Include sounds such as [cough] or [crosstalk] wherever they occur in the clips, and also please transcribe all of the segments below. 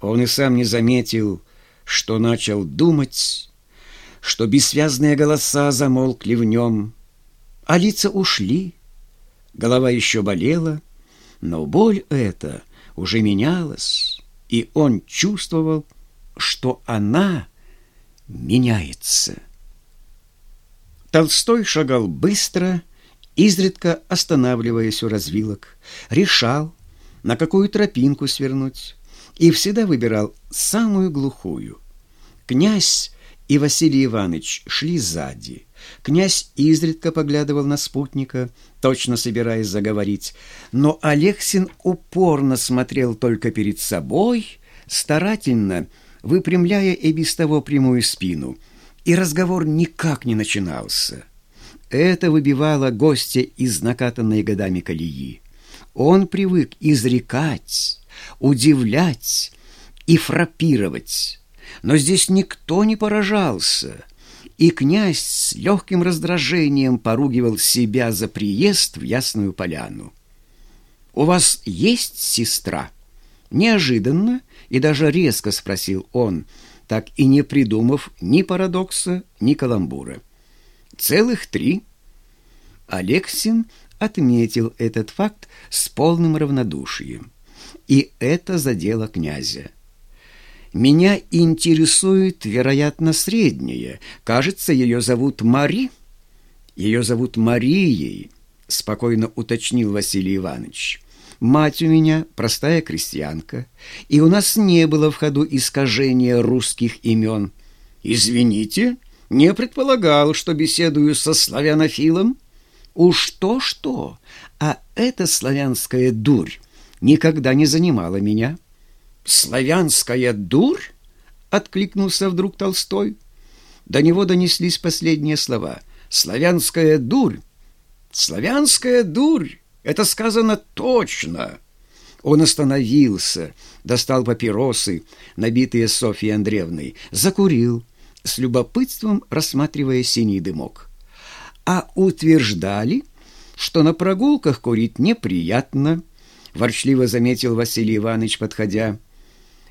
Он и сам не заметил, что начал думать, что бессвязные голоса замолкли в нем, а лица ушли, голова еще болела, но боль эта уже менялась, и он чувствовал, что она меняется. Толстой шагал быстро, изредка останавливаясь у развилок, решал, на какую тропинку свернуть, и всегда выбирал самую глухую. Князь и Василий Иванович шли сзади. Князь изредка поглядывал на спутника, точно собираясь заговорить, но Алексин упорно смотрел только перед собой, старательно выпрямляя и без того прямую спину, и разговор никак не начинался. Это выбивало гостя из накатанной годами колеи. Он привык изрекать, удивлять и фрапировать, но здесь никто не поражался, и князь с легким раздражением поругивал себя за приезд в Ясную Поляну. «У вас есть сестра?» Неожиданно и даже резко спросил он, так и не придумав ни парадокса, ни каламбура. «Целых три». Алексин отметил этот факт с полным равнодушием. И это задело князя. «Меня интересует, вероятно, средняя. Кажется, ее зовут Мари». «Ее зовут Марией», — спокойно уточнил Василий Иванович. «Мать у меня простая крестьянка, и у нас не было в ходу искажения русских имен». «Извините, не предполагал, что беседую со славянофилом». Уж то-что, а эта славянская дурь никогда не занимала меня. «Славянская дурь?» — откликнулся вдруг Толстой. До него донеслись последние слова. «Славянская дурь! Славянская дурь! Это сказано точно!» Он остановился, достал папиросы, набитые Софьей Андреевной, закурил, с любопытством рассматривая синий дымок а утверждали, что на прогулках курить неприятно, ворчливо заметил Василий Иванович, подходя.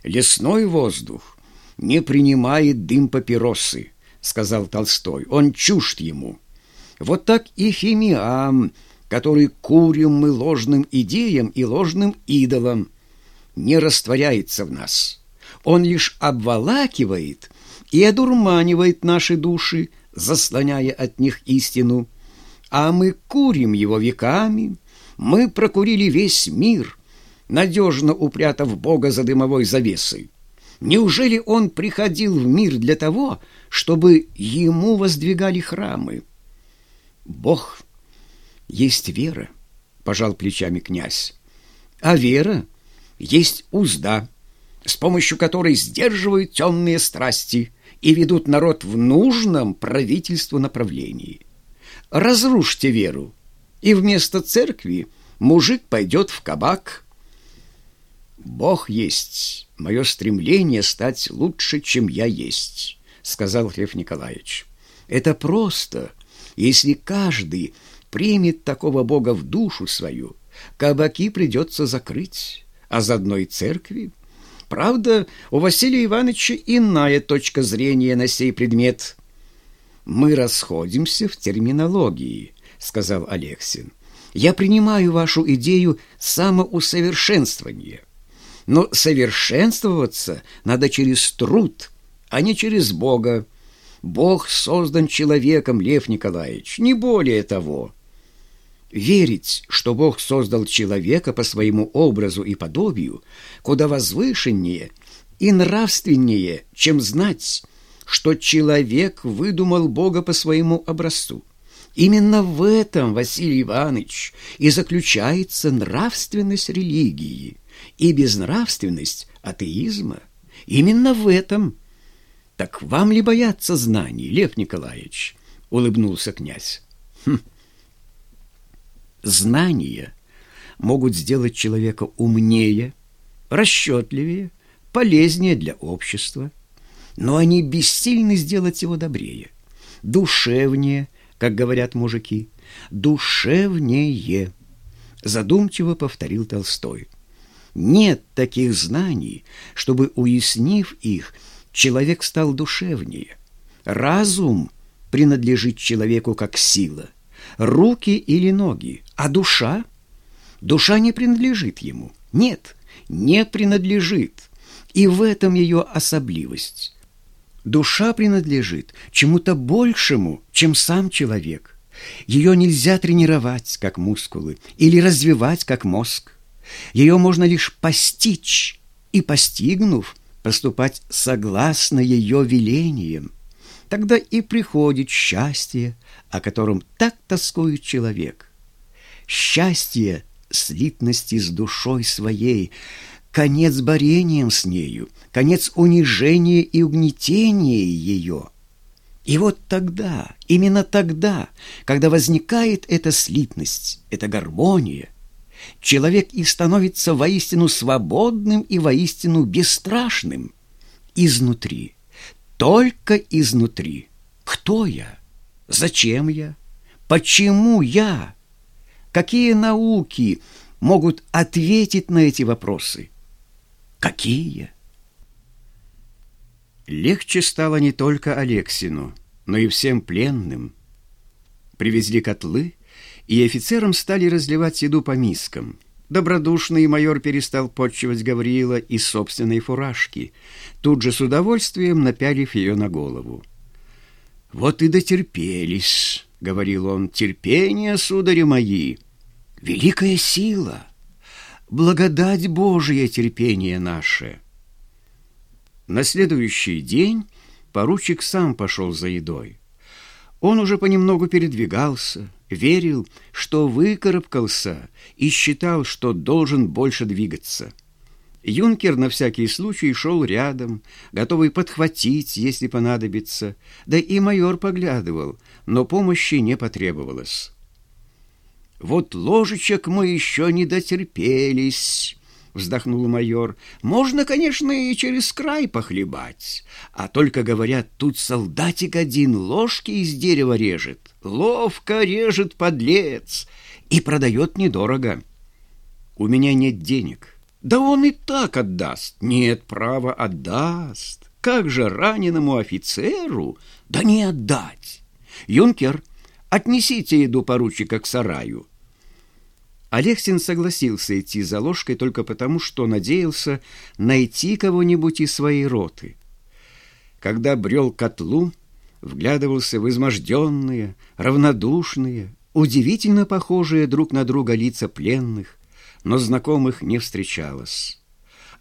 Лесной воздух не принимает дым папиросы, сказал Толстой. Он чужд ему. Вот так и фимиам, который курим мы ложным идеям и ложным идолам, не растворяется в нас. Он лишь обволакивает и одурманивает наши души, заслоняя от них истину, а мы курим его веками, мы прокурили весь мир, надежно упрятав Бога за дымовой завесой. Неужели он приходил в мир для того, чтобы ему воздвигали храмы? Бог есть вера, пожал плечами князь. А вера есть узда, с помощью которой сдерживают темные страсти и ведут народ в нужном правительству направлении. Разрушьте веру, и вместо церкви мужик пойдет в кабак. «Бог есть мое стремление стать лучше, чем я есть», — сказал Лев Николаевич. «Это просто, если каждый примет такого Бога в душу свою, кабаки придется закрыть, а заодно и церкви. Правда, у Василия Ивановича иная точка зрения на сей предмет. «Мы расходимся в терминологии», — сказал Алексин. «Я принимаю вашу идею самоусовершенствования. Но совершенствоваться надо через труд, а не через Бога. Бог создан человеком, Лев Николаевич, не более того». Верить, что Бог создал человека по своему образу и подобию, куда возвышеннее и нравственнее, чем знать, что человек выдумал Бога по своему образцу. Именно в этом, Василий Иванович, и заключается нравственность религии и безнравственность атеизма. Именно в этом. Так вам ли бояться знаний, Лев Николаевич? Улыбнулся князь. Хм. Знания могут сделать человека умнее, расчетливее, полезнее для общества, но они бессильны сделать его добрее, душевнее, как говорят мужики, душевнее, задумчиво повторил Толстой. Нет таких знаний, чтобы, уяснив их, человек стал душевнее. Разум принадлежит человеку как сила, руки или ноги, а душа? Душа не принадлежит ему. Нет, не принадлежит. И в этом ее особливость. Душа принадлежит чему-то большему, чем сам человек. Ее нельзя тренировать, как мускулы, или развивать, как мозг. Ее можно лишь постичь и, постигнув, поступать согласно ее велениям. Тогда и приходит счастье, о котором так тоскует человек. Счастье слитности с душой своей, конец борением с нею, конец унижения и угнетения ее. И вот тогда, именно тогда, когда возникает эта слитность, эта гармония, человек и становится воистину свободным и воистину бесстрашным изнутри, только изнутри. Кто я? Зачем я? Почему я? Какие науки могут ответить на эти вопросы? Какие? Легче стало не только Алексину, но и всем пленным. Привезли котлы, и офицерам стали разливать еду по мискам. Добродушный майор перестал подчивать Гавриила из собственной фуражки, тут же с удовольствием напялив ее на голову. «Вот и дотерпелись», — говорил он, — «терпение, судари мои, великая сила, благодать Божия терпение наше». На следующий день поручик сам пошел за едой. Он уже понемногу передвигался, верил, что выкарабкался и считал, что должен больше двигаться. Юнкер на всякий случай шел рядом, готовый подхватить, если понадобится, да и майор поглядывал, но помощи не потребовалось. «Вот ложечек мы еще не дотерпелись», — вздохнул майор. «Можно, конечно, и через край похлебать. А только, говорят, тут солдатик один ложки из дерева режет. Ловко режет подлец и продает недорого. У меня нет денег. Да он и так отдаст. Нет, право, отдаст. Как же раненому офицеру? Да не отдать. Юнкер, отнесите еду поручика к сараю. Алексин согласился идти за ложкой только потому, что надеялся найти кого-нибудь из своей роты. Когда брел котлу, вглядывался в изможденные, равнодушные, удивительно похожие друг на друга лица пленных, но знакомых не встречалось.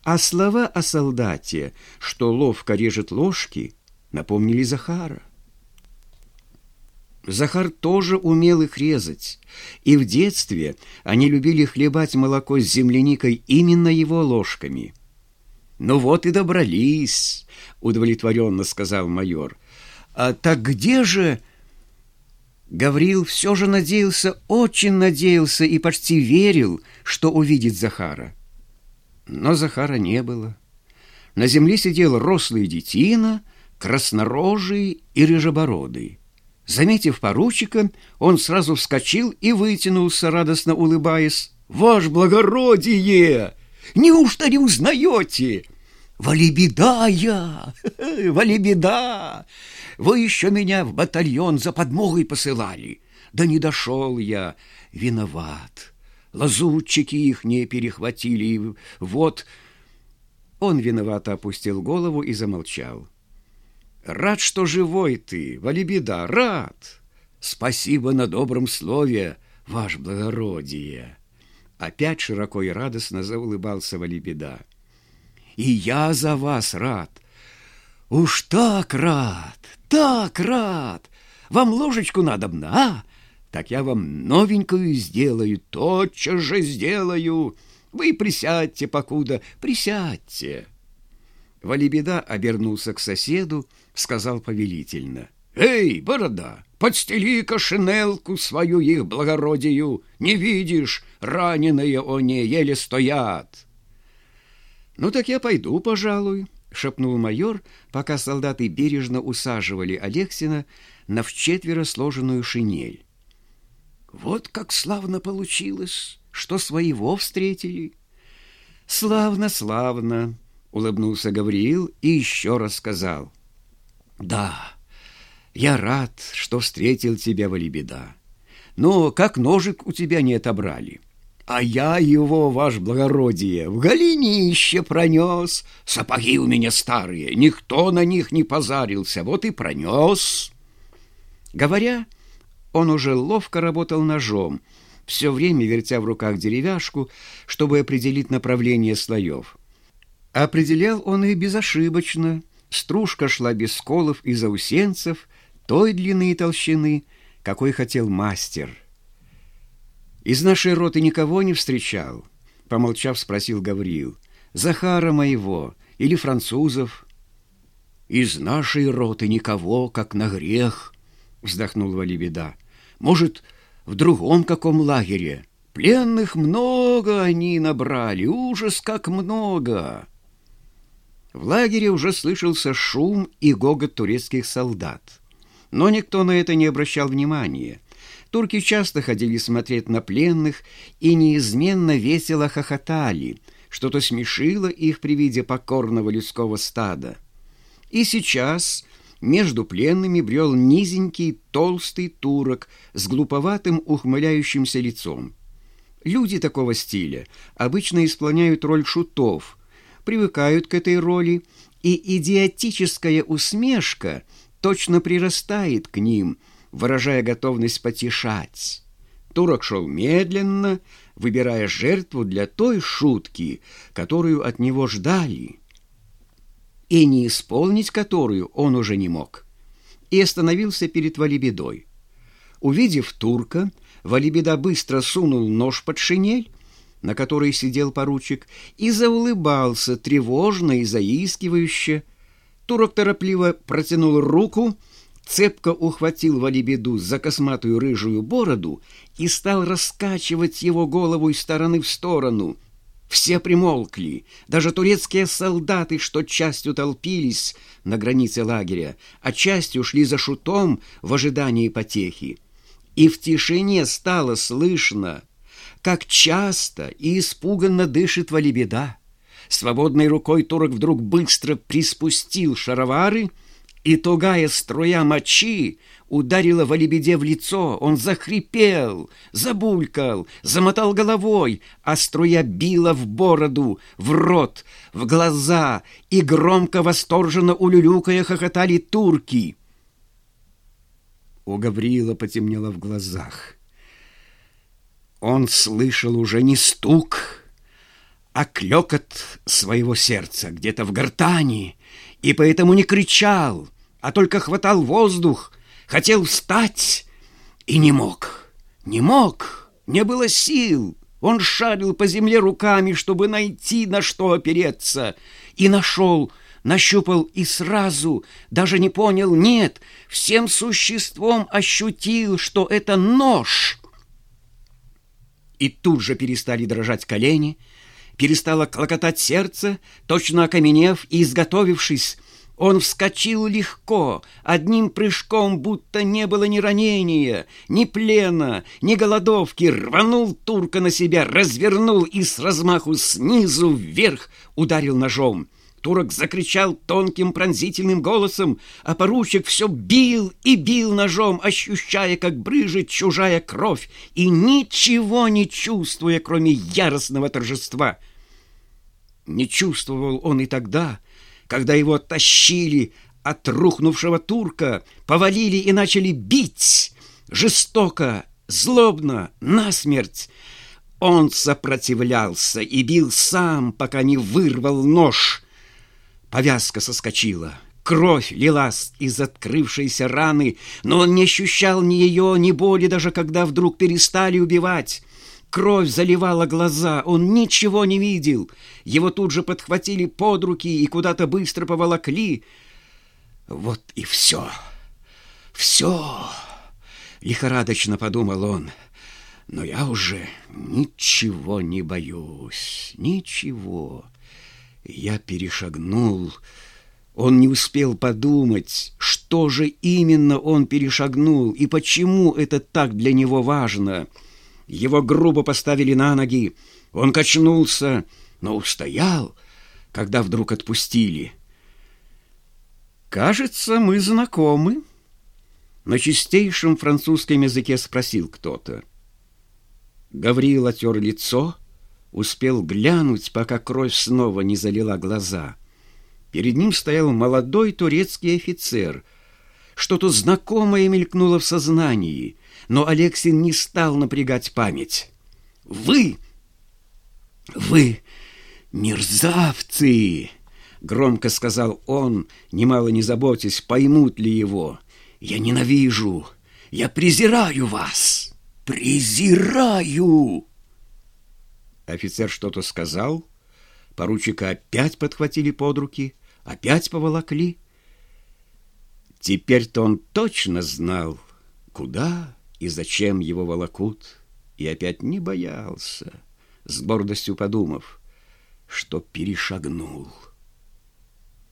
А слова о солдате, что ловко режет ложки, напомнили Захара. Захар тоже умел их резать, и в детстве они любили хлебать молоко с земляникой именно его ложками. «Ну вот и добрались», — удовлетворенно сказал майор. «А так где же...» Гаврил все же надеялся, очень надеялся и почти верил, что увидит Захара. Но Захара не было. На земле сидел рослый детина, краснорожий и рыжебородый. Заметив поручика, он сразу вскочил и вытянулся, радостно улыбаясь. «Ваш благородие! Неужто не узнаете?» «Вали беда я! [laughs] Вали беда! Вы еще меня в батальон за подмогой посылали. Да не дошел я. Виноват. Лазутчики их не перехватили. Вот...» Он виновато опустил голову и замолчал. Рад, что живой ты, Валибеда, рад. Спасибо на добром слове, ваш благородие. Опять широко и радостно заулыбался Валибеда. И я за вас рад. Уж так рад, так рад. Вам ложечку надобно, а? Так я вам новенькую сделаю, тотчас же сделаю. Вы присядьте, покуда, присядьте. Валибеда обернулся к соседу, сказал повелительно. «Эй, борода, подстели-ка шинелку свою их благородию! Не видишь, раненые они еле стоят!» «Ну так я пойду, пожалуй», — шепнул майор, пока солдаты бережно усаживали Алексина на вчетверо сложенную шинель. «Вот как славно получилось, что своего встретили!» «Славно, славно!» — улыбнулся Гавриил и еще раз сказал. «Да, я рад, что встретил тебя, Валибеда. Но как ножик у тебя не отобрали?» А я его, ваш благородие, в голенище пронес. Сапоги у меня старые, никто на них не позарился, вот и пронес. Говоря, он уже ловко работал ножом, все время вертя в руках деревяшку, чтобы определить направление слоев. Определял он и безошибочно. Стружка шла без сколов и заусенцев, той длины и толщины, какой хотел мастер — из нашей роты никого не встречал, помолчав, спросил Гавриил. Захара моего или французов? Из нашей роты никого, как на грех, вздохнул Валибеда. Может, в другом каком лагере? Пленных много они набрали, ужас как много. В лагере уже слышался шум и гогот турецких солдат. Но никто на это не обращал внимания. Турки часто ходили смотреть на пленных и неизменно весело хохотали, что-то смешило их при виде покорного людского стада. И сейчас между пленными брел низенький толстый турок с глуповатым ухмыляющимся лицом. Люди такого стиля обычно исполняют роль шутов, привыкают к этой роли, и идиотическая усмешка точно прирастает к ним – выражая готовность потешать. Турок шел медленно, выбирая жертву для той шутки, которую от него ждали, и не исполнить которую он уже не мог, и остановился перед Валибедой. Увидев турка, Валибеда быстро сунул нож под шинель, на которой сидел поручик, и заулыбался тревожно и заискивающе. Турок торопливо протянул руку, цепко ухватил Валибеду за косматую рыжую бороду и стал раскачивать его голову из стороны в сторону. Все примолкли, даже турецкие солдаты, что частью толпились на границе лагеря, а частью шли за шутом в ожидании потехи. И в тишине стало слышно, как часто и испуганно дышит Валибеда. Свободной рукой турок вдруг быстро приспустил шаровары — и тугая струя мочи ударила Валибеде в лицо. Он захрипел, забулькал, замотал головой, а струя била в бороду, в рот, в глаза, и громко восторженно улюлюкая хохотали турки. У Гавриила потемнело в глазах. Он слышал уже не стук, а клёкот своего сердца где-то в гортани, и поэтому не кричал, а только хватал воздух, хотел встать и не мог, не мог, не было сил. Он шарил по земле руками, чтобы найти, на что опереться, и нашел, нащупал и сразу, даже не понял, нет, всем существом ощутил, что это нож. И тут же перестали дрожать колени, перестало клокотать сердце, точно окаменев и изготовившись, он вскочил легко, одним прыжком, будто не было ни ранения, ни плена, ни голодовки, рванул турка на себя, развернул и с размаху снизу вверх ударил ножом. Турок закричал тонким пронзительным голосом, а поручик все бил и бил ножом, ощущая, как брыжет чужая кровь, и ничего не чувствуя, кроме яростного торжества. Не чувствовал он и тогда, когда его тащили от рухнувшего турка, повалили и начали бить жестоко, злобно, насмерть. Он сопротивлялся и бил сам, пока не вырвал нож. Повязка соскочила. Кровь лилась из открывшейся раны, но он не ощущал ни ее, ни боли, даже когда вдруг перестали убивать. Кровь заливала глаза, он ничего не видел. Его тут же подхватили под руки и куда-то быстро поволокли. Вот и все. Все. Лихорадочно подумал он. Но я уже ничего не боюсь. Ничего. Я перешагнул. Он не успел подумать, что же именно он перешагнул и почему это так для него важно — его грубо поставили на ноги. Он качнулся, но устоял, когда вдруг отпустили. «Кажется, мы знакомы», — на чистейшем французском языке спросил кто-то. Гавриил отер лицо, успел глянуть, пока кровь снова не залила глаза. Перед ним стоял молодой турецкий офицер. Что-то знакомое мелькнуло в сознании, но Алексин не стал напрягать память. «Вы! Вы мерзавцы!» Громко сказал он, немало не заботясь, поймут ли его. «Я ненавижу! Я презираю вас! Презираю!» Офицер что-то сказал. Поручика опять подхватили под руки, опять поволокли. Теперь-то он точно знал, куда и зачем его волокут, и опять не боялся, с гордостью подумав, что перешагнул.